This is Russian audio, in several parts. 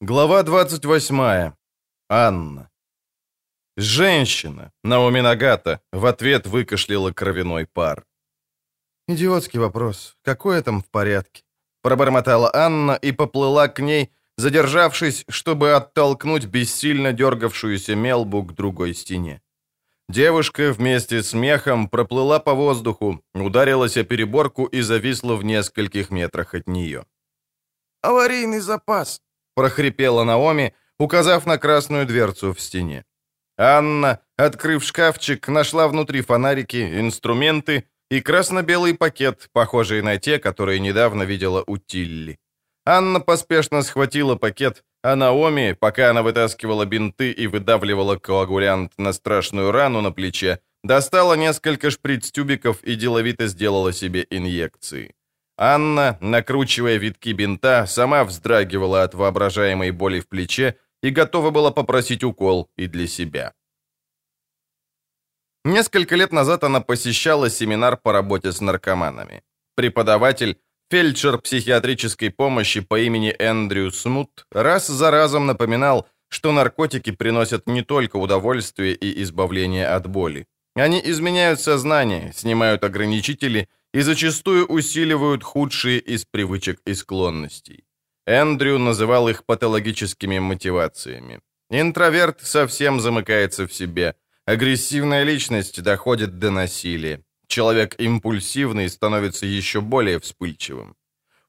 Глава 28. Анна. Женщина, Наоми Нагата, в ответ выкашляла кровяной пар. «Идиотский вопрос. Какое там в порядке?» Пробормотала Анна и поплыла к ней, задержавшись, чтобы оттолкнуть бессильно дергавшуюся мелбу к другой стене. Девушка вместе с мехом проплыла по воздуху, ударилась о переборку и зависла в нескольких метрах от нее. «Аварийный запас!» — прохрипела Наоми, указав на красную дверцу в стене. Анна, открыв шкафчик, нашла внутри фонарики, инструменты и красно-белый пакет, похожий на те, которые недавно видела у Тилли. Анна поспешно схватила пакет, а Наоми, пока она вытаскивала бинты и выдавливала коагулянт на страшную рану на плече, достала несколько шприц-тюбиков и деловито сделала себе инъекции. Анна, накручивая витки бинта, сама вздрагивала от воображаемой боли в плече и готова была попросить укол и для себя. Несколько лет назад она посещала семинар по работе с наркоманами. Преподаватель, фельдшер психиатрической помощи по имени Эндрю Смут, раз за разом напоминал, что наркотики приносят не только удовольствие и избавление от боли. Они изменяют сознание, снимают ограничители и зачастую усиливают худшие из привычек и склонностей. Эндрю называл их патологическими мотивациями. Интроверт совсем замыкается в себе. Агрессивная личность доходит до насилия. Человек импульсивный становится еще более вспыльчивым.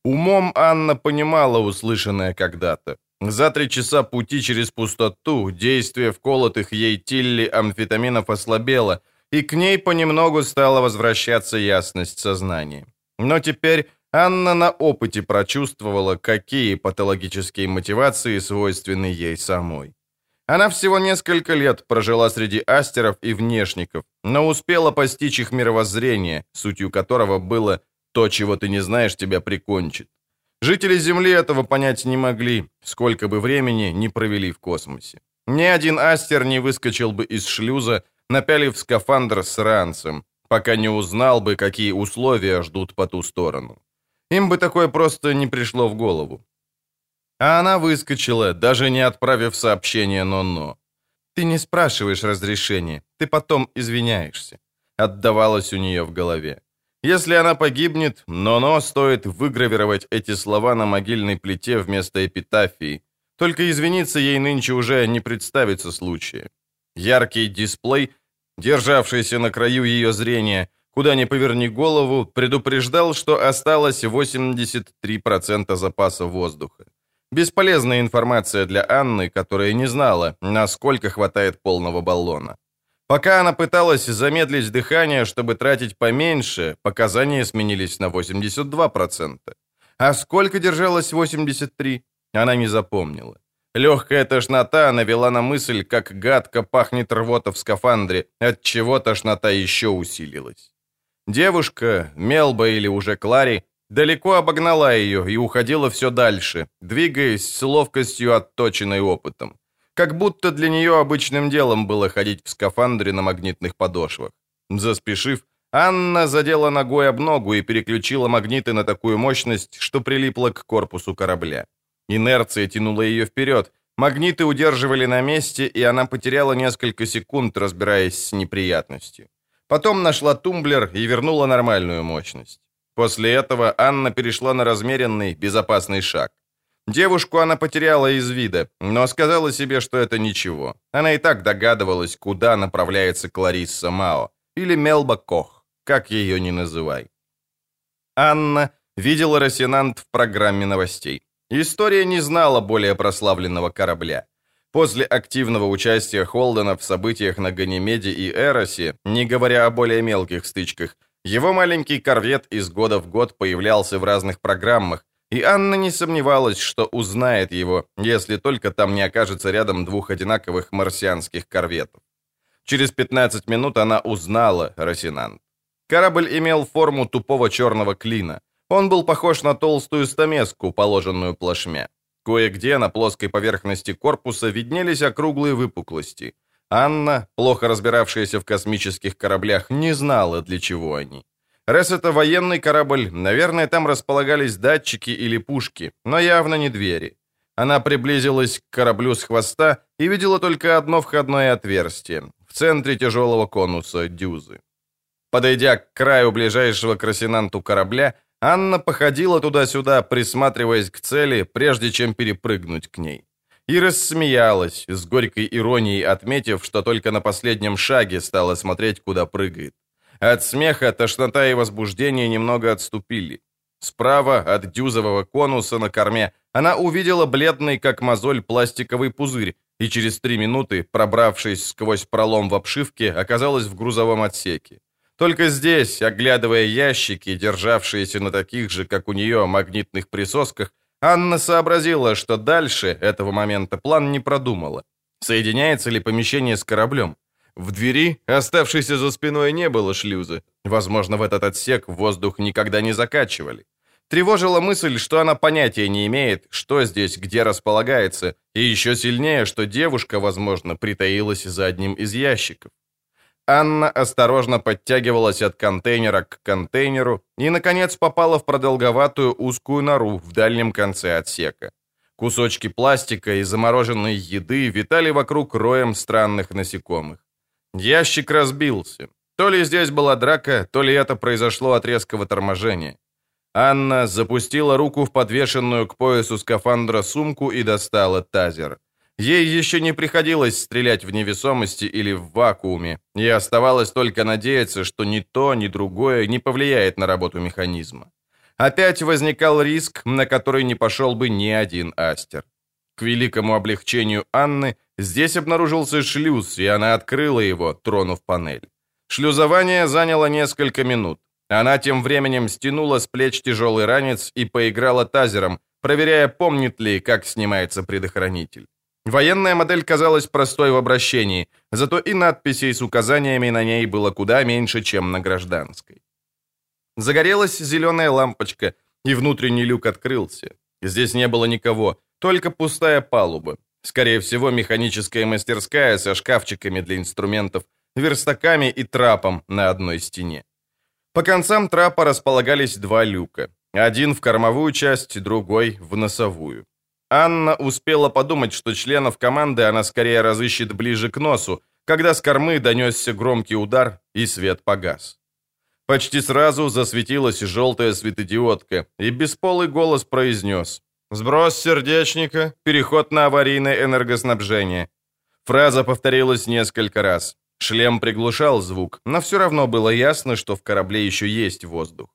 Умом Анна понимала услышанное когда-то. За три часа пути через пустоту действие вколотых ей тилли амфетаминов ослабело, и к ней понемногу стала возвращаться ясность сознания. Но теперь Анна на опыте прочувствовала, какие патологические мотивации свойственны ей самой. Она всего несколько лет прожила среди астеров и внешников, но успела постичь их мировоззрение, сутью которого было «то, чего ты не знаешь, тебя прикончит». Жители Земли этого понять не могли, сколько бы времени не провели в космосе. Ни один астер не выскочил бы из шлюза, напялив скафандр с ранцем, пока не узнал бы, какие условия ждут по ту сторону. Им бы такое просто не пришло в голову. А она выскочила, даже не отправив сообщение «но-но». «Ты не спрашиваешь разрешения, ты потом извиняешься», — отдавалось у нее в голове. Если она погибнет, «но-но» стоит выгравировать эти слова на могильной плите вместо эпитафии. Только извиниться ей нынче уже не представится случая. Яркий дисплей, державшийся на краю ее зрения, куда ни поверни голову, предупреждал, что осталось 83% запаса воздуха. Бесполезная информация для Анны, которая не знала, насколько хватает полного баллона. Пока она пыталась замедлить дыхание, чтобы тратить поменьше, показания сменились на 82%. А сколько держалось 83, она не запомнила. Легкая тошнота навела на мысль, как гадко пахнет рвота в скафандре, от чего тошнота еще усилилась. Девушка, Мелба или уже Клари, далеко обогнала ее и уходила все дальше, двигаясь с ловкостью, отточенной опытом. Как будто для нее обычным делом было ходить в скафандре на магнитных подошвах. Заспешив, Анна задела ногой об ногу и переключила магниты на такую мощность, что прилипла к корпусу корабля. Инерция тянула ее вперед, магниты удерживали на месте, и она потеряла несколько секунд, разбираясь с неприятностью. Потом нашла тумблер и вернула нормальную мощность. После этого Анна перешла на размеренный, безопасный шаг. Девушку она потеряла из вида, но сказала себе, что это ничего. Она и так догадывалась, куда направляется Кларисса Мао, или Мелба Кох, как ее ни называй. Анна видела Росинант в программе новостей. История не знала более прославленного корабля. После активного участия Холдена в событиях на Ганимеде и Эросе, не говоря о более мелких стычках, его маленький корвет из года в год появлялся в разных программах, и Анна не сомневалась, что узнает его, если только там не окажется рядом двух одинаковых марсианских корветов. Через 15 минут она узнала Росинант. Корабль имел форму тупого черного клина. Он был похож на толстую стамеску, положенную плашмя. Кое-где на плоской поверхности корпуса виднелись округлые выпуклости. Анна, плохо разбиравшаяся в космических кораблях, не знала, для чего они. Раз это военный корабль, наверное, там располагались датчики или пушки, но явно не двери. Она приблизилась к кораблю с хвоста и видела только одно входное отверстие в центре тяжелого конуса дюзы. Подойдя к краю ближайшего к Росинанту корабля, Анна походила туда-сюда, присматриваясь к цели, прежде чем перепрыгнуть к ней. И рассмеялась, с горькой иронией отметив, что только на последнем шаге стала смотреть, куда прыгает. От смеха тошнота и возбуждение немного отступили. Справа от дюзового конуса на корме она увидела бледный, как мозоль, пластиковый пузырь, и через три минуты, пробравшись сквозь пролом в обшивке, оказалась в грузовом отсеке. Только здесь, оглядывая ящики, державшиеся на таких же, как у нее, магнитных присосках, Анна сообразила, что дальше этого момента план не продумала. Соединяется ли помещение с кораблем? В двери, оставшейся за спиной, не было шлюза. Возможно, в этот отсек воздух никогда не закачивали. Тревожила мысль, что она понятия не имеет, что здесь, где располагается, и еще сильнее, что девушка, возможно, притаилась за одним из ящиков. Анна осторожно подтягивалась от контейнера к контейнеру и, наконец, попала в продолговатую узкую нору в дальнем конце отсека. Кусочки пластика и замороженной еды витали вокруг роем странных насекомых. Ящик разбился. То ли здесь была драка, то ли это произошло от резкого торможения. Анна запустила руку в подвешенную к поясу скафандра сумку и достала тазер. Ей еще не приходилось стрелять в невесомости или в вакууме, и оставалось только надеяться, что ни то, ни другое не повлияет на работу механизма. Опять возникал риск, на который не пошел бы ни один астер. К великому облегчению Анны здесь обнаружился шлюз, и она открыла его, тронув панель. Шлюзование заняло несколько минут. Она тем временем стянула с плеч тяжелый ранец и поиграла тазером, проверяя, помнит ли, как снимается предохранитель. Военная модель казалась простой в обращении, зато и надписей с указаниями на ней было куда меньше, чем на гражданской. Загорелась зеленая лампочка, и внутренний люк открылся. Здесь не было никого, только пустая палуба. Скорее всего, механическая мастерская со шкафчиками для инструментов, верстаками и трапом на одной стене. По концам трапа располагались два люка. Один в кормовую часть, другой в носовую. Анна успела подумать, что членов команды она скорее разыщет ближе к носу, когда с кормы донесся громкий удар, и свет погас. Почти сразу засветилась желтая светодиодка, и бесполый голос произнес «Сброс сердечника, переход на аварийное энергоснабжение». Фраза повторилась несколько раз. Шлем приглушал звук, но все равно было ясно, что в корабле еще есть воздух.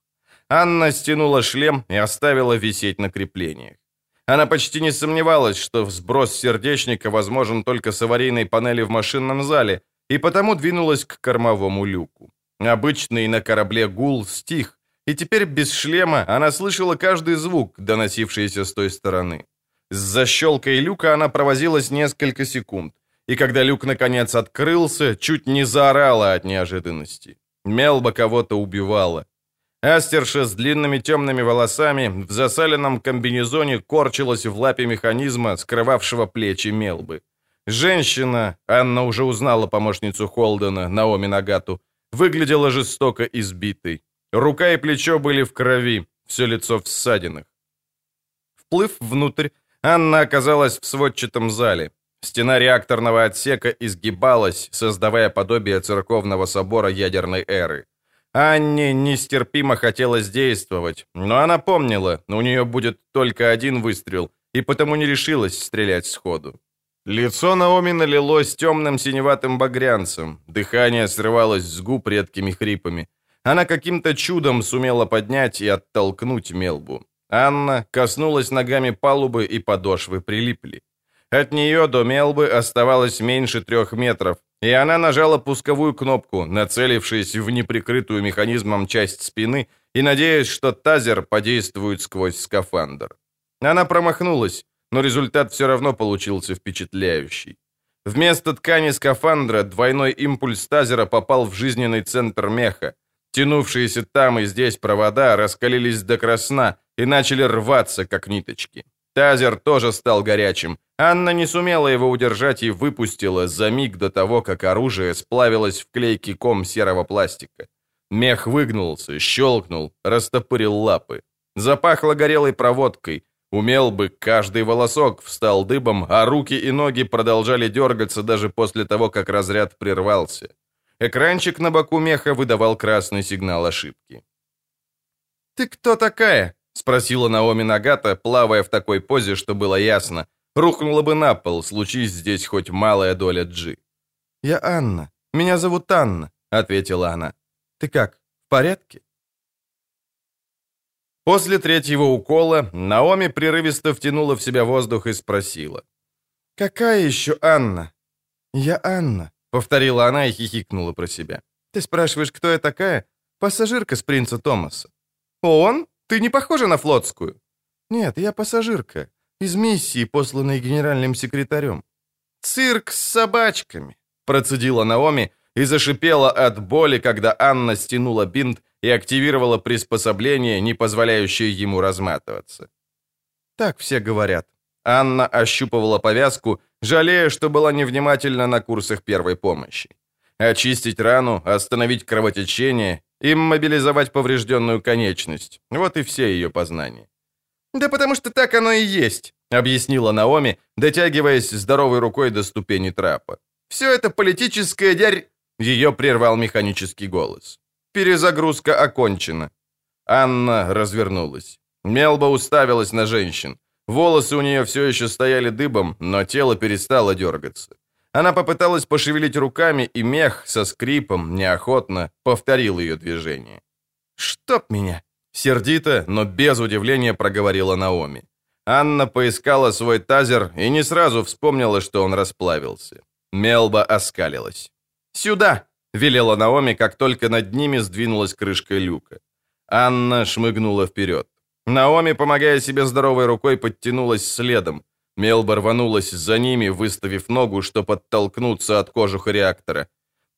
Анна стянула шлем и оставила висеть на креплениях. Она почти не сомневалась, что сброс сердечника возможен только с аварийной панели в машинном зале, и потому двинулась к кормовому люку. Обычный на корабле гул стих, и теперь без шлема она слышала каждый звук, доносившийся с той стороны. С защелкой люка она провозилась несколько секунд и когда люк наконец открылся, чуть не заорала от неожиданности. Мелба кого-то убивала. Астерша с длинными темными волосами в засаленном комбинезоне корчилась в лапе механизма, скрывавшего плечи Мелбы. Женщина, Анна уже узнала помощницу Холдена, Наоми Нагату, выглядела жестоко избитой. Рука и плечо были в крови, все лицо в ссадинах. Вплыв внутрь, Анна оказалась в сводчатом зале. Стена реакторного отсека изгибалась, создавая подобие церковного собора ядерной эры. Анне нестерпимо хотелось действовать, но она помнила, у нее будет только один выстрел, и потому не решилась стрелять сходу. Лицо Наоми налилось темным синеватым багрянцем, дыхание срывалось с губ редкими хрипами. Она каким-то чудом сумела поднять и оттолкнуть Мелбу. Анна коснулась ногами палубы, и подошвы прилипли. От нее до Мелбы оставалось меньше трех метров, и она нажала пусковую кнопку, нацелившись в неприкрытую механизмом часть спины и надеясь, что тазер подействует сквозь скафандр. Она промахнулась, но результат все равно получился впечатляющий. Вместо ткани скафандра двойной импульс тазера попал в жизненный центр меха. Тянувшиеся там и здесь провода раскалились до красна и начали рваться, как ниточки. Тазер тоже стал горячим. Анна не сумела его удержать и выпустила за миг до того, как оружие сплавилось в клейкий ком серого пластика. Мех выгнулся, щелкнул, растопырил лапы. Запахло горелой проводкой. Умел бы, каждый волосок встал дыбом, а руки и ноги продолжали дергаться даже после того, как разряд прервался. Экранчик на боку меха выдавал красный сигнал ошибки. «Ты кто такая?» — спросила Наоми Нагата, плавая в такой позе, что было ясно. Рухнула бы на пол, случись здесь хоть малая доля джи. «Я Анна. Меня зовут Анна», — ответила она. «Ты как, в порядке?» После третьего укола Наоми прерывисто втянула в себя воздух и спросила. «Какая еще Анна?» «Я Анна», — повторила она и хихикнула про себя. «Ты спрашиваешь, кто я такая? Пассажирка с принца Томаса». «Он? Ты не похожа на флотскую?» «Нет, я пассажирка. Из миссии, посланной генеральным секретарем». «Цирк с собачками», — процедила Наоми и зашипела от боли, когда Анна стянула бинт и активировала приспособление, не позволяющее ему разматываться. Так все говорят. Анна ощупывала повязку, жалея, что была невнимательна на курсах первой помощи. Очистить рану, остановить кровотечение и мобилизовать поврежденную конечность. Вот и все ее познания. «Да потому что так оно и есть», — объяснила Наоми, дотягиваясь здоровой рукой до ступени трапа. «Все это политическая дярь...» Ее прервал механический голос. Перезагрузка окончена. Анна развернулась. Мелба уставилась на женщин. Волосы у нее все еще стояли дыбом, но тело перестало дергаться. Она попыталась пошевелить руками, и мех со скрипом, неохотно, повторил ее движение. «Чтоб меня!» Сердито, но без удивления проговорила Наоми. Анна поискала свой тазер и не сразу вспомнила, что он расплавился. Мелба оскалилась. «Сюда!» — велела Наоми, как только над ними сдвинулась крышка люка. Анна шмыгнула вперед. Наоми, помогая себе здоровой рукой, подтянулась следом. Мелба рванулась за ними, выставив ногу, чтобы оттолкнуться от кожуха реактора.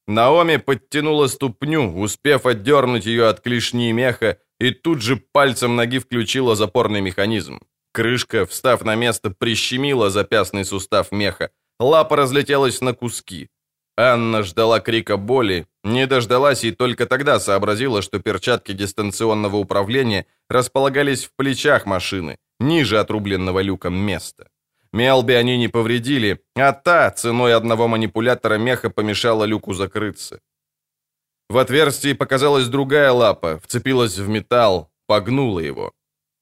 Наоми подтянула ступню, успев отдернуть ее от клешни меха, и тут же пальцем ноги включила запорный механизм. Крышка, встав на место, прищемила запястный сустав меха. Лапа разлетелась на куски. Анна ждала крика боли, не дождалась и только тогда сообразила, что перчатки дистанционного управления располагались в плечах машины, ниже отрубленного люком места. Мелби они не повредили, а та ценой одного манипулятора меха помешала люку закрыться. В отверстии показалась другая лапа, вцепилась в металл, погнула его.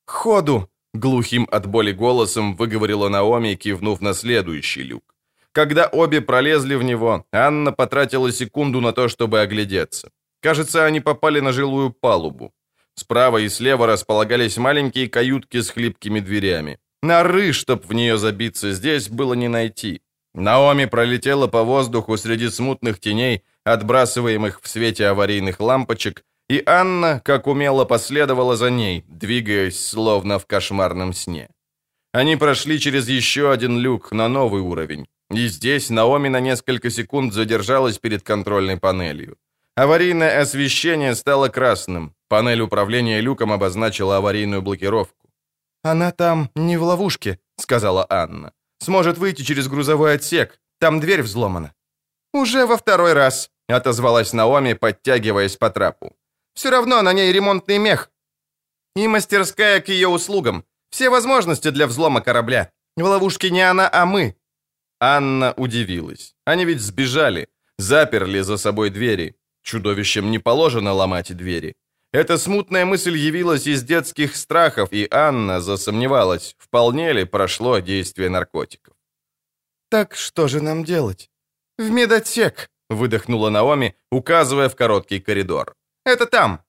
«Ходу!» — глухим от боли голосом выговорила Наоми, кивнув на следующий люк. Когда обе пролезли в него, Анна потратила секунду на то, чтобы оглядеться. Кажется, они попали на жилую палубу. Справа и слева располагались маленькие каютки с хлипкими дверями. Норы, чтоб в нее забиться, здесь было не найти. Наоми пролетела по воздуху среди смутных теней, отбрасываемых в свете аварийных лампочек, и Анна, как умело, последовала за ней, двигаясь словно в кошмарном сне. Они прошли через еще один люк на новый уровень. И здесь Наоми на несколько секунд задержалась перед контрольной панелью. Аварийное освещение стало красным. Панель управления люком обозначила аварийную блокировку. «Она там не в ловушке», — сказала Анна. «Сможет выйти через грузовой отсек. Там дверь взломана». «Уже во второй раз», — отозвалась Наоми, подтягиваясь по трапу. «Все равно на ней ремонтный мех. И мастерская к ее услугам. Все возможности для взлома корабля. В ловушке не она, а мы. Анна удивилась. Они ведь сбежали, заперли за собой двери. Чудовищам не положено ломать двери. Эта смутная мысль явилась из детских страхов, и Анна засомневалась, вполне ли прошло действие наркотиков. «Так что же нам делать?» «В медотсек», — выдохнула Наоми, указывая в короткий коридор. «Это там».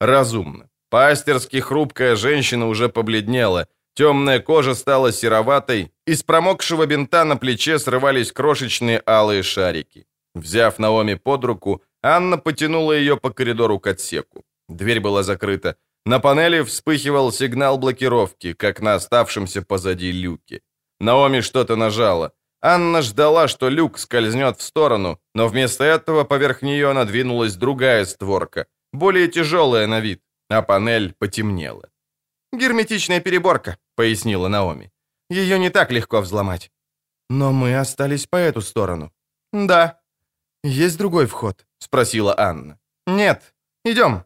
Разумно. Пастерски хрупкая женщина уже побледнела, Темная кожа стала сероватой, из промокшего бинта на плече срывались крошечные алые шарики. Взяв Наоми под руку, Анна потянула ее по коридору к отсеку. Дверь была закрыта. На панели вспыхивал сигнал блокировки, как на оставшемся позади люке. Наоми что-то нажала. Анна ждала, что люк скользнет в сторону, но вместо этого поверх нее надвинулась другая створка, более тяжелая на вид, а панель потемнела. «Герметичная переборка», — пояснила Наоми. «Ее не так легко взломать». «Но мы остались по эту сторону». «Да». «Есть другой вход?» — спросила Анна. «Нет. Идем».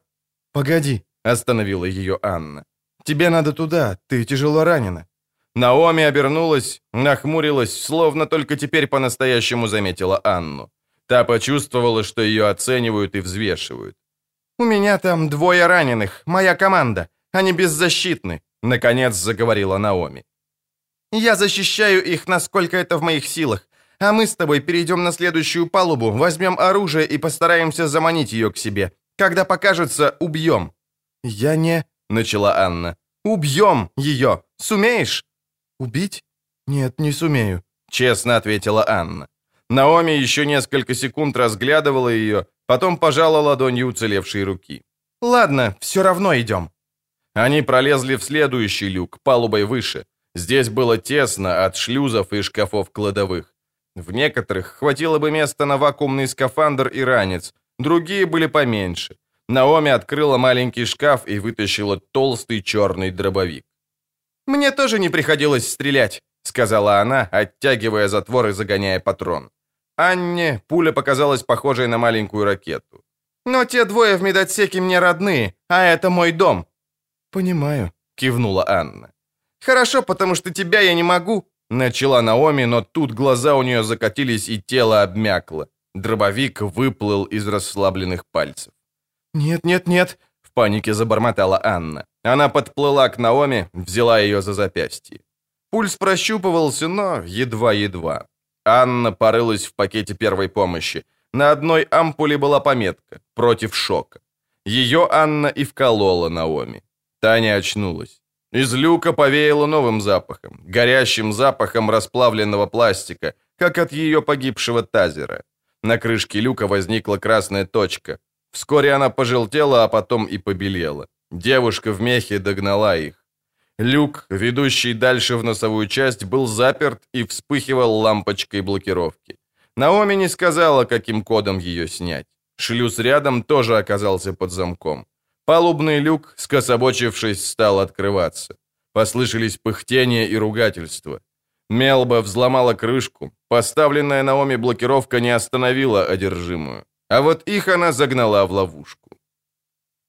«Погоди», — остановила ее Анна. «Тебе надо туда, ты тяжело ранена». Наоми обернулась, нахмурилась, словно только теперь по-настоящему заметила Анну. Та почувствовала, что ее оценивают и взвешивают. «У меня там двое раненых, моя команда. Они беззащитны», — наконец заговорила Наоми. «Я защищаю их, насколько это в моих силах. А мы с тобой перейдем на следующую палубу, возьмем оружие и постараемся заманить ее к себе. Когда покажется, убьем». «Я не...» — начала Анна. «Убьем ее! Сумеешь?» «Убить? Нет, не сумею», — честно ответила Анна. Наоми еще несколько секунд разглядывала ее, потом пожала ладонью уцелевшей руки. «Ладно, все равно идем». Они пролезли в следующий люк, палубой выше. Здесь было тесно от шлюзов и шкафов кладовых. В некоторых хватило бы места на вакуумный скафандр и ранец, другие были поменьше. Наоми открыла маленький шкаф и вытащила толстый черный дробовик. «Мне тоже не приходилось стрелять», — сказала она, оттягивая затвор и загоняя патрон. Анне пуля показалась похожей на маленькую ракету. «Но те двое в медотсеке мне родные, а это мой дом». «Понимаю», — кивнула Анна. «Хорошо, потому что тебя я не могу», — начала Наоми, но тут глаза у нее закатились и тело обмякло. Дробовик выплыл из расслабленных пальцев. «Нет, нет, нет», — в панике забормотала Анна. Она подплыла к Наоми, взяла ее за запястье. Пульс прощупывался, но едва-едва. Анна порылась в пакете первой помощи. На одной ампуле была пометка «Против шока». Ее Анна и вколола Наоми. Таня очнулась. Из люка повеяло новым запахом, горящим запахом расплавленного пластика, как от ее погибшего тазера. На крышке люка возникла красная точка. Вскоре она пожелтела, а потом и побелела. Девушка в мехе догнала их. Люк, ведущий дальше в носовую часть, был заперт и вспыхивал лампочкой блокировки. Наоми не сказала, каким кодом ее снять. Шлюз рядом тоже оказался под замком. Палубный люк, скособочившись, стал открываться. Послышались пыхтения и ругательства. Мелба взломала крышку. Поставленная Наоми блокировка не остановила одержимую. А вот их она загнала в ловушку.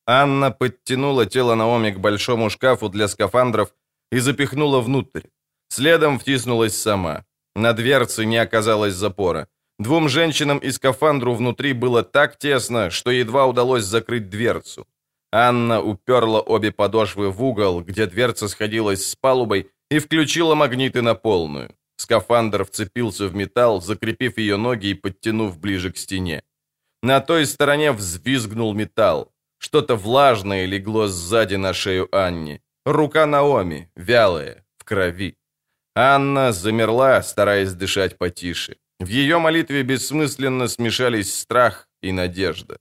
Анна подтянула тело Наоми к большому шкафу для скафандров и запихнула внутрь. Следом втиснулась сама. На дверце не оказалось запора. Двум женщинам и скафандру внутри было так тесно, что едва удалось закрыть дверцу. Анна уперла обе подошвы в угол, где дверца сходилась с палубой, и включила магниты на полную. Скафандр вцепился в металл, закрепив ее ноги и подтянув ближе к стене. На той стороне взвизгнул металл. Что-то влажное легло сзади на шею Анни. Рука Наоми, вялая, в крови. Анна замерла, стараясь дышать потише. В ее молитве бессмысленно смешались страх и надежда.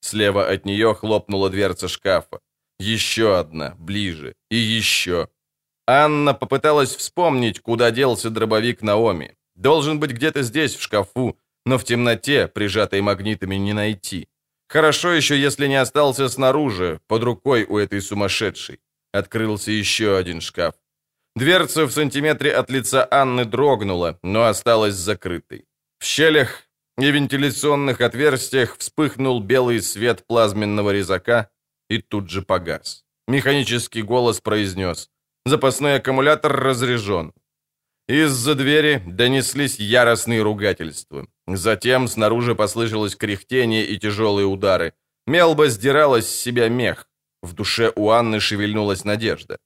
Слева от нее хлопнула дверца шкафа. Еще одна, ближе, и еще. Анна попыталась вспомнить, куда делся дробовик Наоми. Должен быть где-то здесь, в шкафу, но в темноте, прижатой магнитами, не найти. Хорошо еще, если не остался снаружи, под рукой у этой сумасшедшей. Открылся еще один шкаф. Дверца в сантиметре от лица Анны дрогнула, но осталась закрытой. В щелях и вентиляционных отверстиях вспыхнул белый свет плазменного резака и тут же погас. Механический голос произнес «Запасной аккумулятор разряжен». Из-за двери донеслись яростные ругательства. Затем снаружи послышалось кряхтение и тяжелые удары. Мелба сдирала с себя мех. В душе у Анны шевельнулась надежда.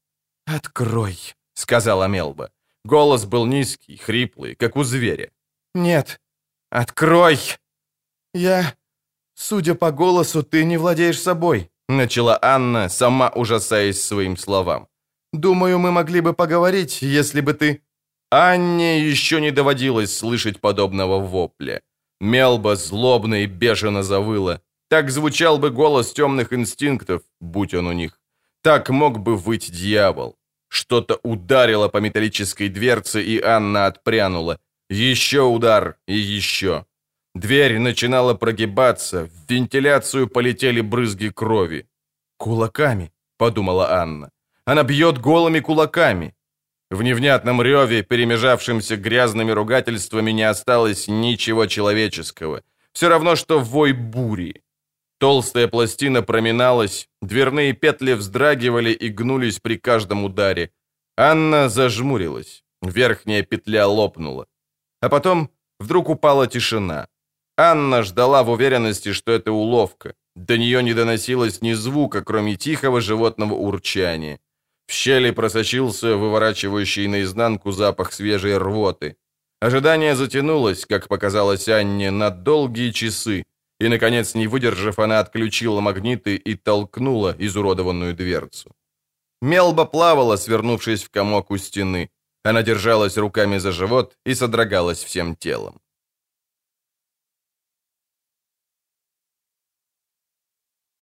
«Открой», — сказала Мелба. Голос был низкий, хриплый, как у зверя. «Нет, открой!» «Я... Судя по голосу, ты не владеешь собой», — начала Анна, сама ужасаясь своим словам. «Думаю, мы могли бы поговорить, если бы ты...» Анне еще не доводилось слышать подобного вопля. Мелба злобно и бешено завыла. Так звучал бы голос темных инстинктов, будь он у них. Так мог бы выть дьявол. Что-то ударило по металлической дверце, и Анна отпрянула. Еще удар и еще. Дверь начинала прогибаться, в вентиляцию полетели брызги крови. «Кулаками», — подумала Анна. «Она бьет голыми кулаками. В невнятном реве, перемежавшемся грязными ругательствами, не осталось ничего человеческого. Все равно, что вой бури. Толстая пластина проминалась, дверные петли вздрагивали и гнулись при каждом ударе. Анна зажмурилась. Верхняя петля лопнула. А потом вдруг упала тишина. Анна ждала в уверенности, что это уловка. До нее не доносилось ни звука, кроме тихого животного урчания. В щели просочился выворачивающий наизнанку запах свежей рвоты. Ожидание затянулось, как показалось Анне, на долгие часы, и, наконец, не выдержав, она отключила магниты и толкнула изуродованную дверцу. Мелба плавала, свернувшись в комок у стены. Она держалась руками за живот и содрогалась всем телом.